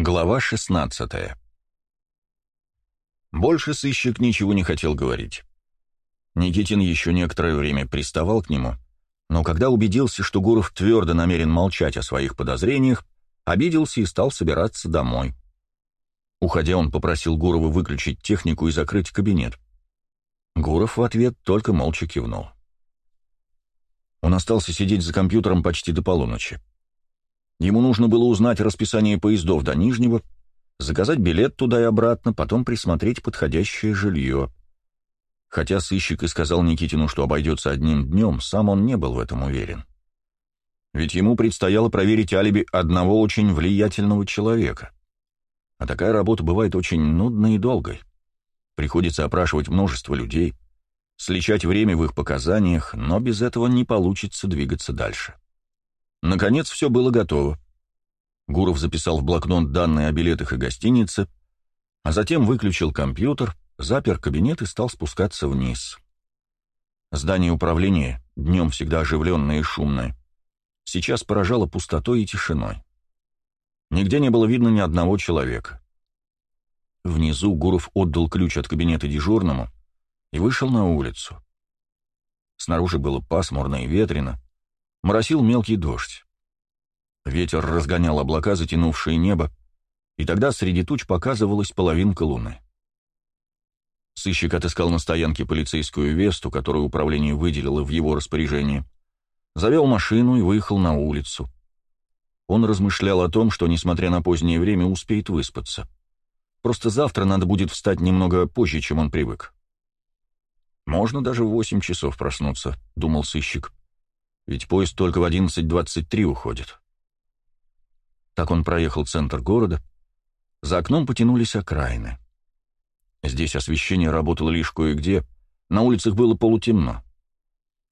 Глава 16 Больше сыщик ничего не хотел говорить. Никитин еще некоторое время приставал к нему, но когда убедился, что Гуров твердо намерен молчать о своих подозрениях, обиделся и стал собираться домой. Уходя, он попросил Гурова выключить технику и закрыть кабинет. Гуров в ответ только молча кивнул. Он остался сидеть за компьютером почти до полуночи. Ему нужно было узнать расписание поездов до Нижнего, заказать билет туда и обратно, потом присмотреть подходящее жилье. Хотя сыщик и сказал Никитину, что обойдется одним днем, сам он не был в этом уверен. Ведь ему предстояло проверить алиби одного очень влиятельного человека. А такая работа бывает очень нудной и долгой. Приходится опрашивать множество людей, сличать время в их показаниях, но без этого не получится двигаться дальше. Наконец все было готово. Гуров записал в блокнот данные о билетах и гостинице, а затем выключил компьютер, запер кабинет и стал спускаться вниз. Здание управления, днем всегда оживленное и шумное, сейчас поражало пустотой и тишиной. Нигде не было видно ни одного человека. Внизу Гуров отдал ключ от кабинета дежурному и вышел на улицу. Снаружи было пасмурно и ветрено, Моросил мелкий дождь. Ветер разгонял облака, затянувшие небо, и тогда среди туч показывалась половинка луны. Сыщик отыскал на стоянке полицейскую весту, которую управление выделило в его распоряжение, завел машину и выехал на улицу. Он размышлял о том, что, несмотря на позднее время, успеет выспаться. Просто завтра надо будет встать немного позже, чем он привык. «Можно даже в восемь часов проснуться», — думал сыщик ведь поезд только в 11.23 уходит. Так он проехал центр города. За окном потянулись окраины. Здесь освещение работало лишь кое-где, на улицах было полутемно.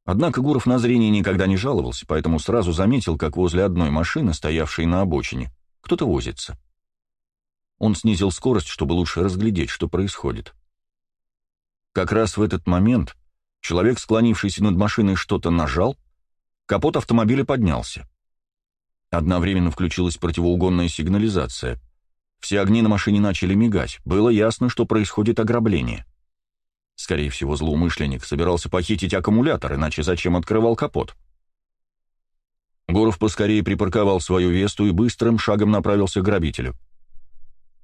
Однако Гуров на зрение никогда не жаловался, поэтому сразу заметил, как возле одной машины, стоявшей на обочине, кто-то возится. Он снизил скорость, чтобы лучше разглядеть, что происходит. Как раз в этот момент человек, склонившийся над машиной, что-то нажал, Капот автомобиля поднялся. Одновременно включилась противоугонная сигнализация. Все огни на машине начали мигать. Было ясно, что происходит ограбление. Скорее всего, злоумышленник собирался похитить аккумулятор, иначе зачем открывал капот? Гуров поскорее припарковал свою весту и быстрым шагом направился к грабителю.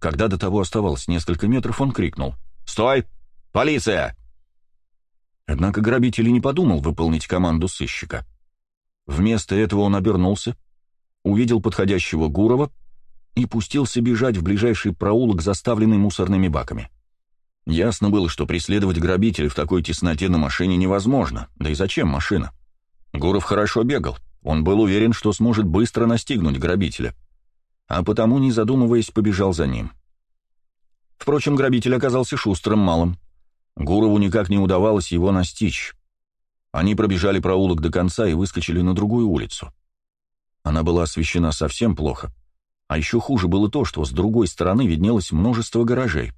Когда до того оставалось несколько метров, он крикнул «Стой! Полиция!» Однако грабитель и не подумал выполнить команду сыщика. Вместо этого он обернулся, увидел подходящего Гурова и пустился бежать в ближайший проулок, заставленный мусорными баками. Ясно было, что преследовать грабителя в такой тесноте на машине невозможно, да и зачем машина? Гуров хорошо бегал, он был уверен, что сможет быстро настигнуть грабителя, а потому, не задумываясь, побежал за ним. Впрочем, грабитель оказался шустрым малым. Гурову никак не удавалось его настичь. Они пробежали проулок до конца и выскочили на другую улицу. Она была освещена совсем плохо. А еще хуже было то, что с другой стороны виднелось множество гаражей.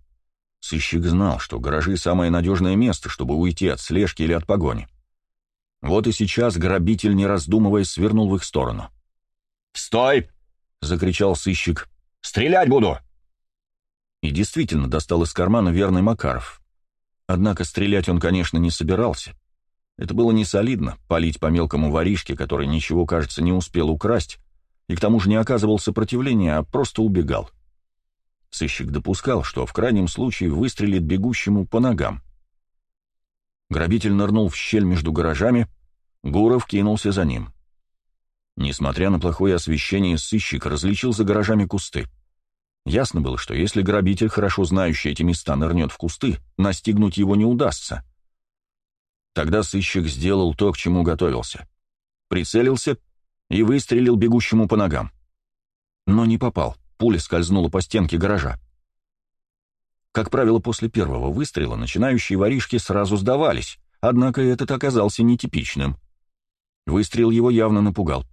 Сыщик знал, что гаражи — самое надежное место, чтобы уйти от слежки или от погони. Вот и сейчас грабитель, не раздумывая, свернул в их сторону. «Стой!» — закричал сыщик. «Стрелять буду!» И действительно достал из кармана верный Макаров. Однако стрелять он, конечно, не собирался. Это было не солидно, палить по мелкому воришке, который ничего, кажется, не успел украсть, и к тому же не оказывал сопротивления, а просто убегал. Сыщик допускал, что в крайнем случае выстрелит бегущему по ногам. Грабитель нырнул в щель между гаражами, Гуров кинулся за ним. Несмотря на плохое освещение, сыщик различил за гаражами кусты. Ясно было, что если грабитель, хорошо знающий эти места, нырнет в кусты, настигнуть его не удастся. Тогда сыщик сделал то, к чему готовился. Прицелился и выстрелил бегущему по ногам. Но не попал, пуля скользнула по стенке гаража. Как правило, после первого выстрела начинающие воришки сразу сдавались, однако этот оказался нетипичным. Выстрел его явно напугал.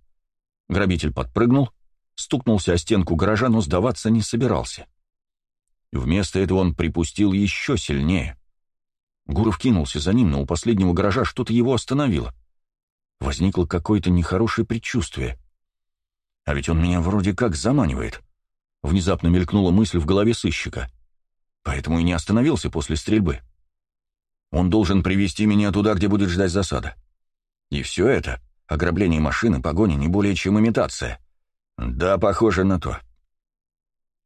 Грабитель подпрыгнул, стукнулся о стенку гаража, но сдаваться не собирался. Вместо этого он припустил еще сильнее. Гуров кинулся за ним, но у последнего гаража что-то его остановило. Возникло какое-то нехорошее предчувствие. А ведь он меня вроде как заманивает. Внезапно мелькнула мысль в голове сыщика. Поэтому и не остановился после стрельбы. Он должен привести меня туда, где будет ждать засада. И все это — ограбление машины, погони, не более чем имитация. Да, похоже на то.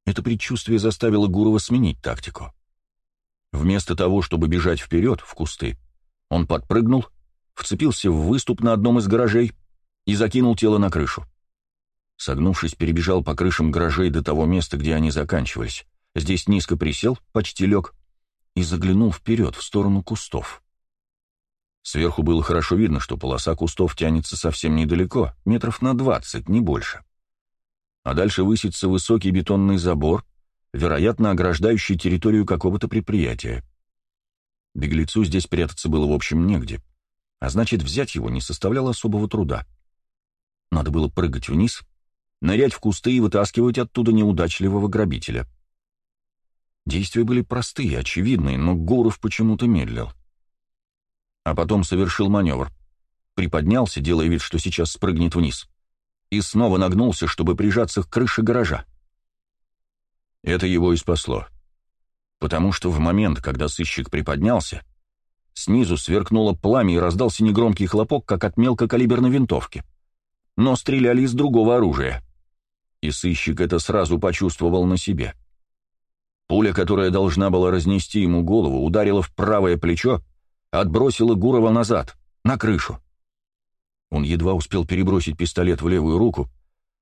Это предчувствие заставило Гурова сменить тактику. Вместо того, чтобы бежать вперед, в кусты, он подпрыгнул, вцепился в выступ на одном из гаражей и закинул тело на крышу. Согнувшись, перебежал по крышам гаражей до того места, где они заканчивались. Здесь низко присел, почти лег, и заглянул вперед, в сторону кустов. Сверху было хорошо видно, что полоса кустов тянется совсем недалеко, метров на двадцать, не больше. А дальше высится высокий бетонный забор, вероятно, ограждающий территорию какого-то предприятия. Беглецу здесь прятаться было, в общем, негде, а значит, взять его не составляло особого труда. Надо было прыгать вниз, нырять в кусты и вытаскивать оттуда неудачливого грабителя. Действия были простые, очевидные, но Гуров почему-то медлил. А потом совершил маневр. Приподнялся, делая вид, что сейчас спрыгнет вниз. И снова нагнулся, чтобы прижаться к крыше гаража. Это его и спасло. Потому что в момент, когда сыщик приподнялся, снизу сверкнуло пламя и раздался негромкий хлопок, как от мелкокалиберной винтовки. Но стреляли из другого оружия. И сыщик это сразу почувствовал на себе. — Пуля, которая должна была разнести ему голову, ударила в правое плечо, отбросила Гурова назад, на крышу. Он едва успел перебросить пистолет в левую руку,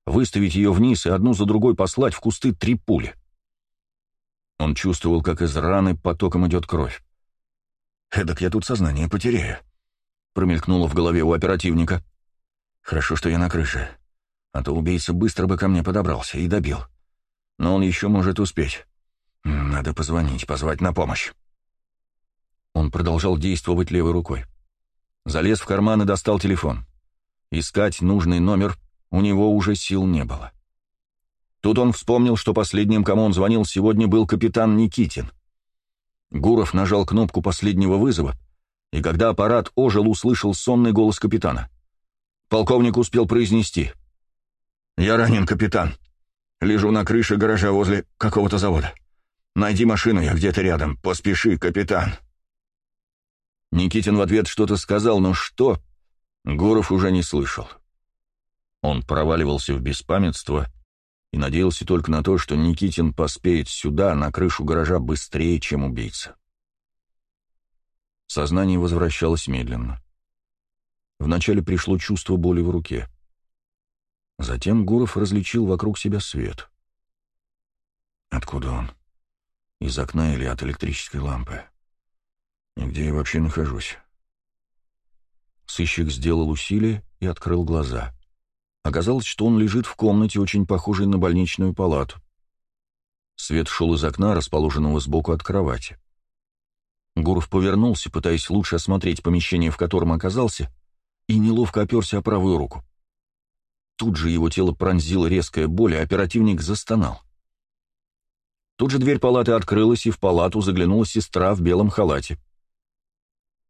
выставить ее вниз и одну за другой послать в кусты три пули. Он чувствовал, как из раны потоком идет кровь. «Эдак я тут сознание потеряю», — промелькнуло в голове у оперативника. «Хорошо, что я на крыше, а то убийца быстро бы ко мне подобрался и добил. Но он еще может успеть». «Надо позвонить, позвать на помощь». Он продолжал действовать левой рукой. Залез в карман и достал телефон. Искать нужный номер у него уже сил не было. Тут он вспомнил, что последним, кому он звонил сегодня, был капитан Никитин. Гуров нажал кнопку последнего вызова, и когда аппарат ожил, услышал сонный голос капитана. Полковник успел произнести. «Я ранен, капитан. Лежу на крыше гаража возле какого-то завода. Найди машину, я где-то рядом. Поспеши, капитан». Никитин в ответ что-то сказал, но что? Гуров уже не слышал. Он проваливался в беспамятство и надеялся только на то, что Никитин поспеет сюда, на крышу гаража, быстрее, чем убийца. Сознание возвращалось медленно. Вначале пришло чувство боли в руке. Затем Гуров различил вокруг себя свет. Откуда он? Из окна или от электрической лампы? И где я вообще нахожусь? Сыщик сделал усилие и открыл глаза. Оказалось, что он лежит в комнате, очень похожей на больничную палату. Свет шел из окна, расположенного сбоку от кровати. Гуров повернулся, пытаясь лучше осмотреть помещение, в котором оказался, и неловко оперся о правую руку. Тут же его тело пронзила резкая боль, и оперативник застонал. Тут же дверь палаты открылась, и в палату заглянула сестра в белом халате.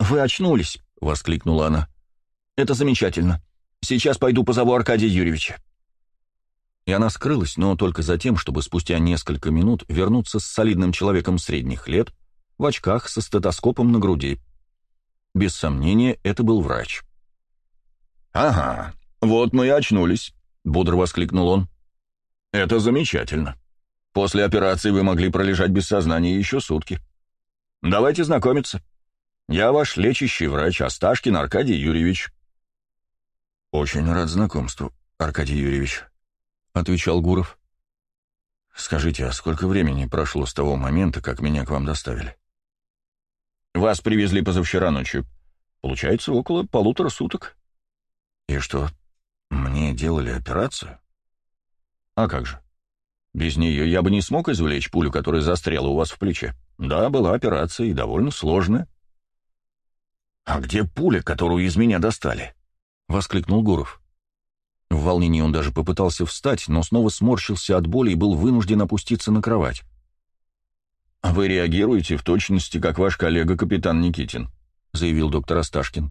«Вы очнулись!» — воскликнула она. «Это замечательно. Сейчас пойду позову Аркадия Юрьевича». И она скрылась, но только за тем, чтобы спустя несколько минут вернуться с солидным человеком средних лет, в очках, со стетоскопом на груди. Без сомнения, это был врач. «Ага, вот мы и очнулись», — бодро воскликнул он. «Это замечательно. После операции вы могли пролежать без сознания еще сутки. Давайте знакомиться. Я ваш лечащий врач Асташкин Аркадий Юрьевич». «Очень рад знакомству, Аркадий Юрьевич», — отвечал Гуров. «Скажите, а сколько времени прошло с того момента, как меня к вам доставили?» «Вас привезли позавчера ночью. Получается, около полутора суток». «И что, мне делали операцию?» «А как же? Без нее я бы не смог извлечь пулю, которая застряла у вас в плече. Да, была операция и довольно сложная. «А где пуля, которую из меня достали?» — воскликнул Гуров. В волнении он даже попытался встать, но снова сморщился от боли и был вынужден опуститься на кровать. «Вы реагируете в точности, как ваш коллега капитан Никитин», — заявил доктор Асташкин.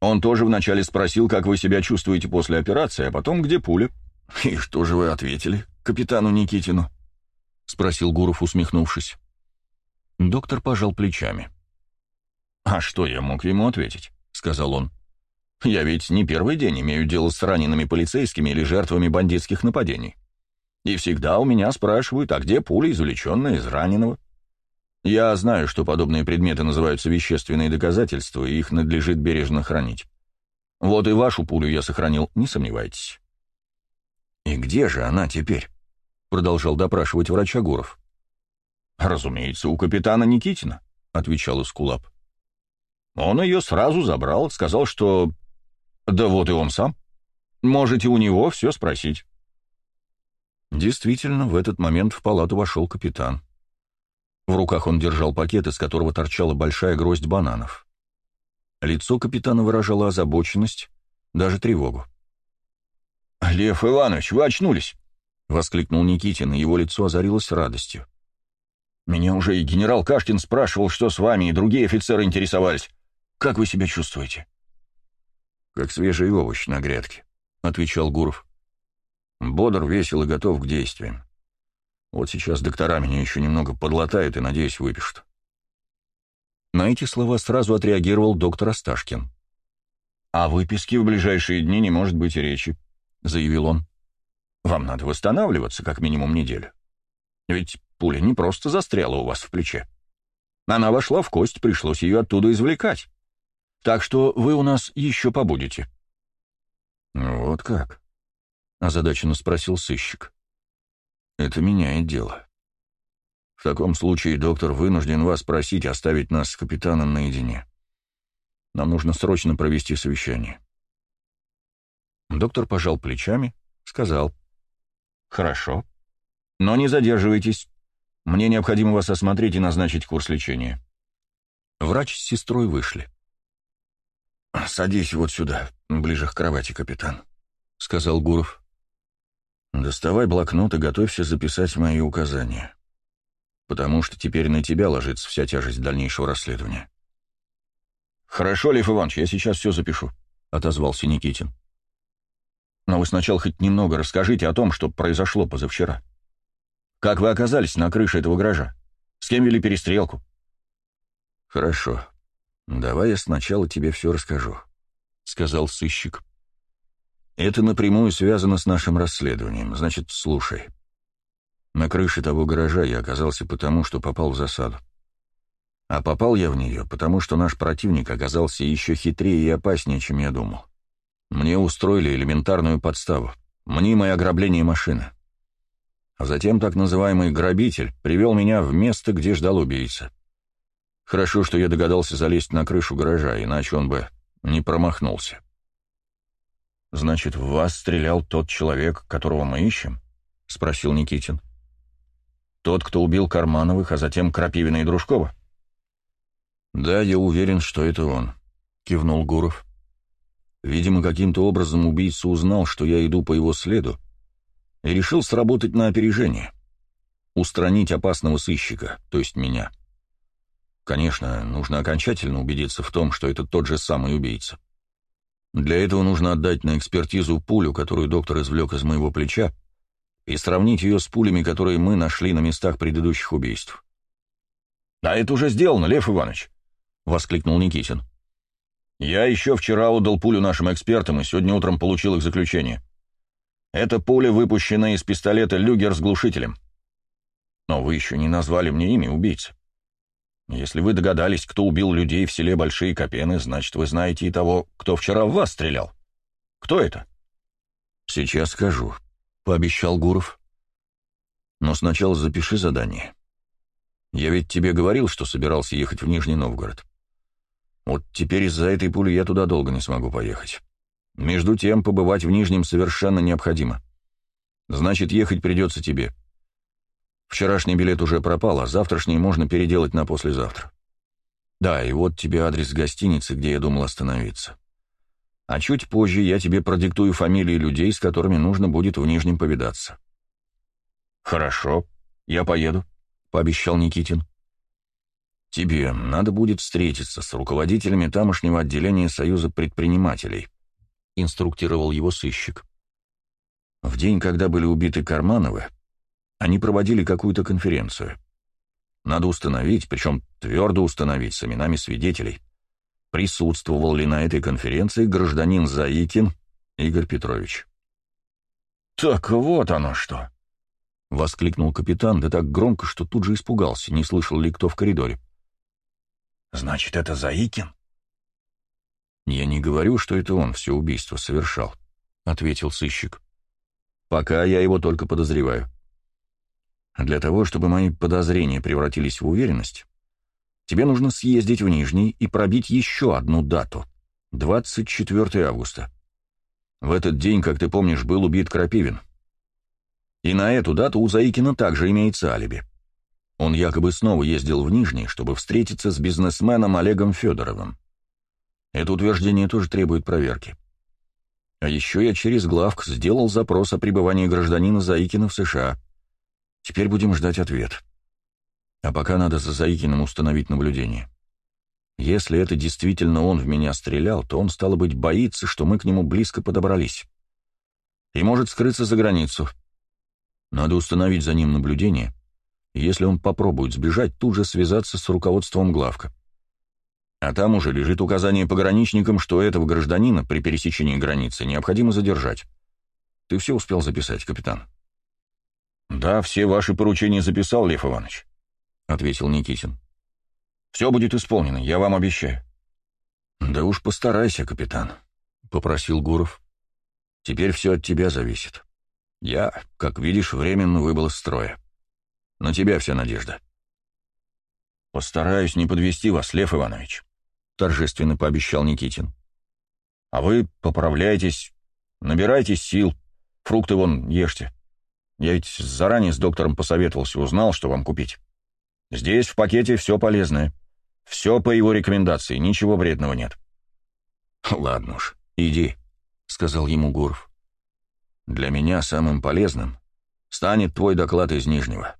«Он тоже вначале спросил, как вы себя чувствуете после операции, а потом, где пуля. «И что же вы ответили капитану Никитину?» — спросил Гуров, усмехнувшись. Доктор пожал плечами. «А что я мог ему ответить?» — сказал он. «Я ведь не первый день имею дело с ранеными полицейскими или жертвами бандитских нападений. И всегда у меня спрашивают, а где пуля, извлеченная из раненого? Я знаю, что подобные предметы называются вещественные доказательства, и их надлежит бережно хранить. Вот и вашу пулю я сохранил, не сомневайтесь». «И где же она теперь?» — продолжал допрашивать врач Агуров. «Разумеется, у капитана Никитина», — отвечал Искулап. «Он ее сразу забрал, сказал, что... Да вот и он сам. Можете у него все спросить». Действительно, в этот момент в палату вошел капитан. В руках он держал пакет, из которого торчала большая гроздь бананов. Лицо капитана выражало озабоченность, даже тревогу. «Лев Иванович, вы очнулись!» — воскликнул Никитин, и его лицо озарилось радостью. «Меня уже и генерал Кашкин спрашивал, что с вами, и другие офицеры интересовались. Как вы себя чувствуете?» «Как свежий овощ на грядке», — отвечал Гуров. «Бодр, весел и готов к действиям. Вот сейчас доктора меня еще немного подлатают и, надеюсь, выпишут». На эти слова сразу отреагировал доктор Осташкин. «О выписке в ближайшие дни не может быть речи», — заявил он. «Вам надо восстанавливаться как минимум неделю. Ведь пуля не просто застряла у вас в плече. Она вошла в кость, пришлось ее оттуда извлекать. Так что вы у нас еще побудете». «Вот как?» — озадаченно спросил сыщик. «Это меняет дело. В таком случае доктор вынужден вас просить оставить нас с капитаном наедине. Нам нужно срочно провести совещание». Доктор пожал плечами, сказал. «Хорошо. Но не задерживайтесь. Мне необходимо вас осмотреть и назначить курс лечения». Врач с сестрой вышли. «Садись вот сюда, ближе к кровати, капитан», — сказал Гуров. «Доставай блокнот и готовься записать мои указания. Потому что теперь на тебя ложится вся тяжесть дальнейшего расследования». «Хорошо, Лев Иванович, я сейчас все запишу», — отозвался Никитин. Но вы сначала хоть немного расскажите о том, что произошло позавчера. Как вы оказались на крыше этого гаража? С кем вели перестрелку?» «Хорошо. Давай я сначала тебе все расскажу», — сказал сыщик. «Это напрямую связано с нашим расследованием. Значит, слушай. На крыше того гаража я оказался потому, что попал в засаду. А попал я в нее, потому что наш противник оказался еще хитрее и опаснее, чем я думал. Мне устроили элементарную подставу, мнимое ограбление машины. А затем так называемый грабитель привел меня в место, где ждал убийца. Хорошо, что я догадался залезть на крышу гаража, иначе он бы не промахнулся. «Значит, в вас стрелял тот человек, которого мы ищем?» — спросил Никитин. «Тот, кто убил Кармановых, а затем Крапивина и Дружкова?» «Да, я уверен, что это он», — кивнул Гуров. Видимо, каким-то образом убийца узнал, что я иду по его следу, и решил сработать на опережение. Устранить опасного сыщика, то есть меня. Конечно, нужно окончательно убедиться в том, что это тот же самый убийца. Для этого нужно отдать на экспертизу пулю, которую доктор извлек из моего плеча, и сравнить ее с пулями, которые мы нашли на местах предыдущих убийств. «А это уже сделано, Лев Иванович!» — воскликнул Никитин. Я еще вчера отдал пулю нашим экспертам и сегодня утром получил их заключение. Это пуля, выпущенная из пистолета «Люгер» с глушителем. Но вы еще не назвали мне имя убийцы. Если вы догадались, кто убил людей в селе Большие Копены, значит, вы знаете и того, кто вчера в вас стрелял. Кто это? Сейчас скажу, — пообещал Гуров. Но сначала запиши задание. Я ведь тебе говорил, что собирался ехать в Нижний Новгород. Вот теперь из-за этой пули я туда долго не смогу поехать. Между тем, побывать в Нижнем совершенно необходимо. Значит, ехать придется тебе. Вчерашний билет уже пропал, а завтрашний можно переделать на послезавтра. Да, и вот тебе адрес гостиницы, где я думал остановиться. А чуть позже я тебе продиктую фамилии людей, с которыми нужно будет в Нижнем повидаться. «Хорошо, я поеду», — пообещал Никитин. Тебе надо будет встретиться с руководителями тамошнего отделения Союза предпринимателей», — инструктировал его сыщик. В день, когда были убиты Кармановы, они проводили какую-то конференцию. Надо установить, причем твердо установить с именами свидетелей, присутствовал ли на этой конференции гражданин Заикин Игорь Петрович. «Так вот оно что!» — воскликнул капитан, да так громко, что тут же испугался, не слышал ли кто в коридоре. «Значит, это Заикин?» «Я не говорю, что это он все убийство совершал», — ответил сыщик. «Пока я его только подозреваю. Для того, чтобы мои подозрения превратились в уверенность, тебе нужно съездить в Нижний и пробить еще одну дату — 24 августа. В этот день, как ты помнишь, был убит Крапивин. И на эту дату у Заикина также имеется алиби. Он якобы снова ездил в Нижний, чтобы встретиться с бизнесменом Олегом Федоровым. Это утверждение тоже требует проверки. А еще я через главк сделал запрос о пребывании гражданина Заикина в США. Теперь будем ждать ответ. А пока надо за Заикиным установить наблюдение. Если это действительно он в меня стрелял, то он, стало быть, боится, что мы к нему близко подобрались. И может скрыться за границу. Надо установить за ним наблюдение. Если он попробует сбежать, тут же связаться с руководством главка. А там уже лежит указание пограничникам, что этого гражданина при пересечении границы необходимо задержать. Ты все успел записать, капитан? «Да, все ваши поручения записал, Лев Иванович», — ответил Никитин. «Все будет исполнено, я вам обещаю». «Да уж постарайся, капитан», — попросил Гуров. «Теперь все от тебя зависит. Я, как видишь, временно выбыл из строя. На тебя вся надежда». «Постараюсь не подвести вас, Лев Иванович», — торжественно пообещал Никитин. «А вы поправляйтесь, набирайтесь сил, фрукты вон ешьте. Я ведь заранее с доктором посоветовался, узнал, что вам купить. Здесь в пакете все полезное. Все по его рекомендации, ничего вредного нет». «Ладно уж, иди», — сказал ему Гуров. «Для меня самым полезным станет твой доклад из Нижнего.